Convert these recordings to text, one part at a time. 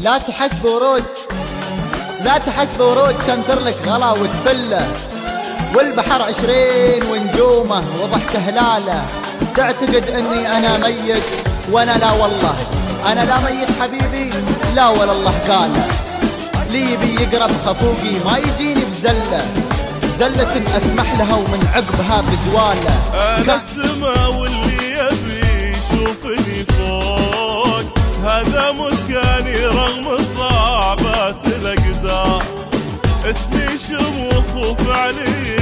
لا تحسب ورود لا تحسب ورود تنثر لك غلا وتفله. والبحر عشرين ونجومه وضحك هلاله. تعتقد إني أنا ميت وأنا لا والله. أنا لا ميت حبيبي لا ولا الله قاله. لي بي يقرب خفوقي ما يجيني بزلة. زلة أسمح لها ومن عقبها بزواله. أنا السما gönül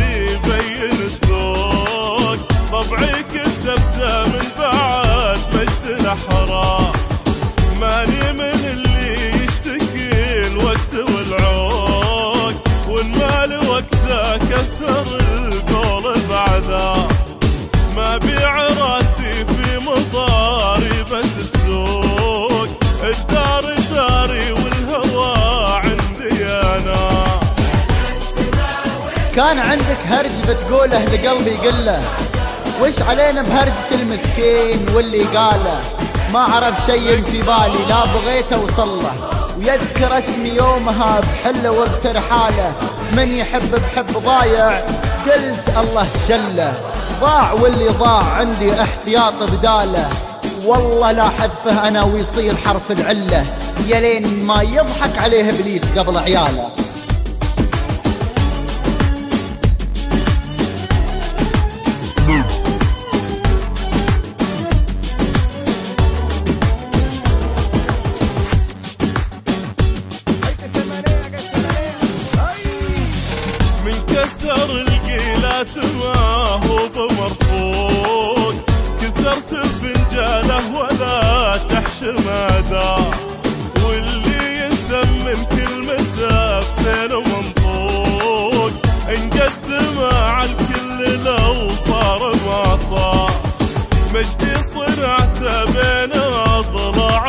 كان عندك هرج بتقوله لقلبي قله وش علينا بهرجة المسكين واللي قاله؟ ما عرف شيء في بالي لا بغيت اوصله ويذكر اسمي يومها بحلة وبترحاله من يحب بحب ضايع قلت الله شله ضاع واللي ضاع عندي احتياط بداله. والله لا حذفه أنا ويصير حرف العلة. يا لين ما يضحك عليه إبليس قبل عياله. كثر القيلات ما هو بمرفوض. كسرت فنجاله ولا تحشم دار واللي يثمن كلمته بسين ومنطوق. انقدم على الكل لو صار ما صار. مجدي صنعته بين اضلاع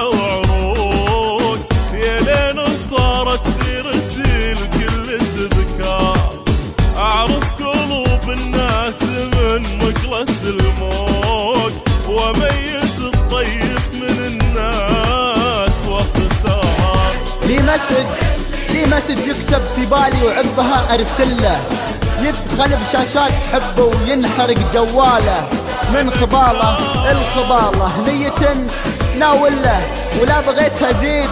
وميز الطيب من الناس واختار لي مسج لي مسج يكتب في بالي وعقبها أرسله؟ يدخل بشاشات حبه وينحرق جواله. من خباله؟ الخباله. نية ناوله. ولا بغيتها زيد.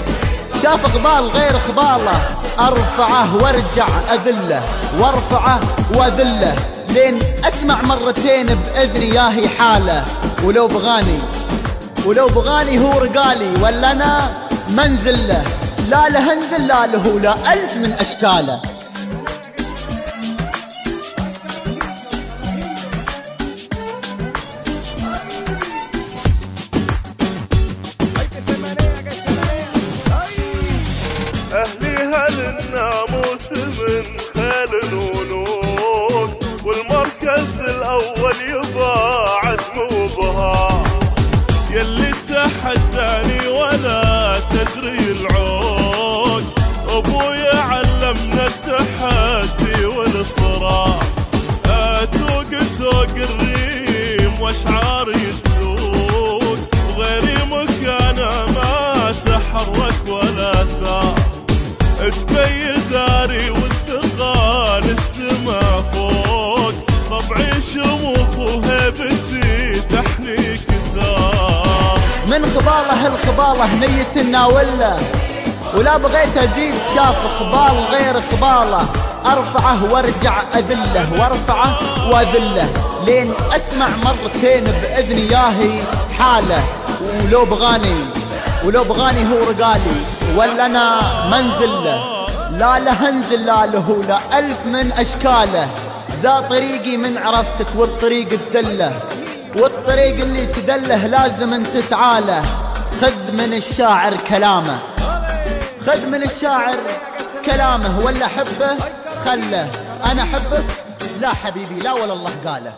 شاف قبال غير خباله أرفعه وارجع أذله. وارفعه وأذله. لين أسمع مرتين بإذني ياهي حاله. ولو بغاني ولو بغاني هو رقالي ولا أنا منزل له لا له أنزل لا له لا ألف من أشكاله. أهلي هل الناموس من خيل ونور والمركز الأول خباله الخباله نية ناوله ولا بغيت أزيد شاف خبال غير خباله. أرفعه وارجع أذله وارفعه وأذله. لين أسمع مرتين باذني ياهي حاله. ولو بغاني ولو بغاني هو رقالي. ولا أنا منزل له لا له أنزل لا له لا ألف من أشكاله. ذا طريقي من عرفتك والطريق الدله. والطريق اللي تدله لازم انت تسعى له. خذ من الشاعر كلامه. خذ من الشاعر كلامه. ولا حبه خله. أنا أحبك؟ لا حبيبي لا ولا الله قاله.